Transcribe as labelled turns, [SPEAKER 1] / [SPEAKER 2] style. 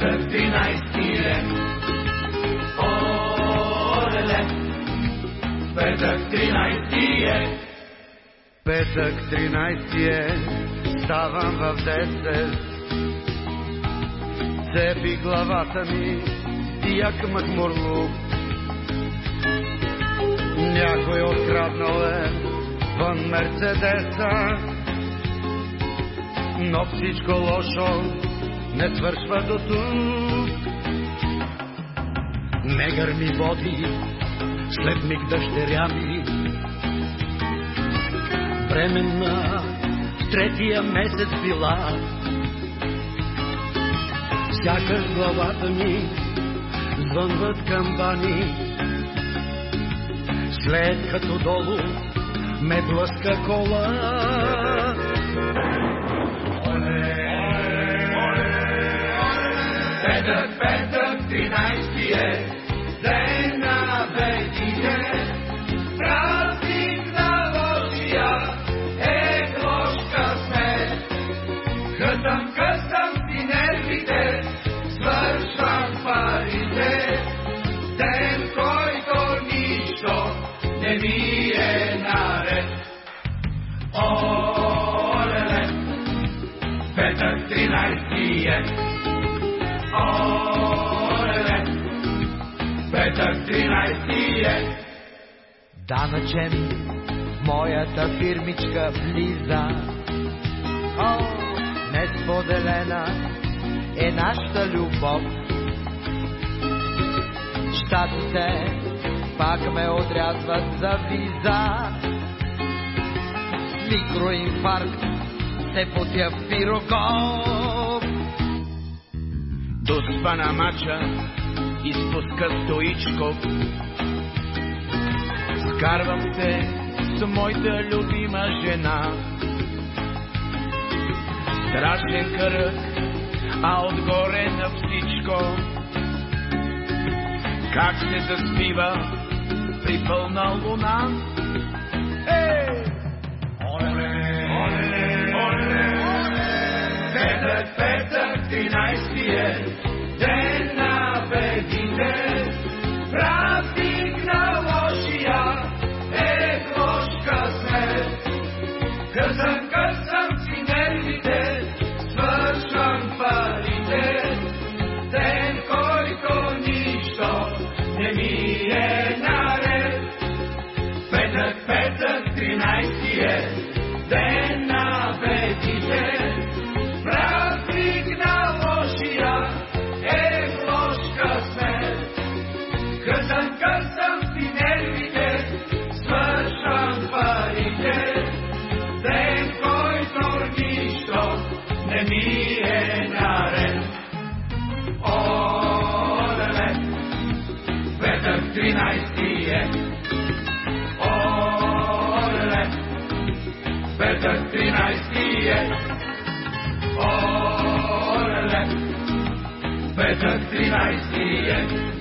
[SPEAKER 1] Петък 13 е. Олеле. Петък 13 е.
[SPEAKER 2] Петък 13 е, ставам в 10. Цепи главата ми, як махмурлук. Някой откраднал е вън Мерцедеса, но всичко лошо не свършва до тук. Негър ми води, след миг дъщеря ми, бременна, в третия месец била. Сякаш главата ми звънват камбани, след като долу ме блъска кола.
[SPEAKER 1] Петък, петък, 13 е. Ден на бедите. Празник на лошия. Е, лош късмет. Късам, късам си нервите. Свършвам парите. Ден, който нищо не ми е наред. Олеле, петък 13 е. Олеле, петък 13 е.
[SPEAKER 3] Данъчен в моята фирмичка влиза. О, несподелена е нашата любов. Штатите пак ме отрязват за виза. Микроинфаркт се потя в
[SPEAKER 2] до спанамача изпуска стоичко. Скарвам се с моята любима жена. Страшен кръг, а отгоре на всичко. Как се заспива при пълна луна? Ей!
[SPEAKER 1] Оле! 13-тия е ден на бедите, празник на лошия е лош късмет. Късам, късам си нервите, свършвам парите, ден който нищо не ми е. Късам, късам си нервите, свършвам парите, ден, който нищо не ми е наред. Олеле, петък 13 е. Олеле, петък 13 е. Олеле, петък 13 е. Олеле, петък 13 е.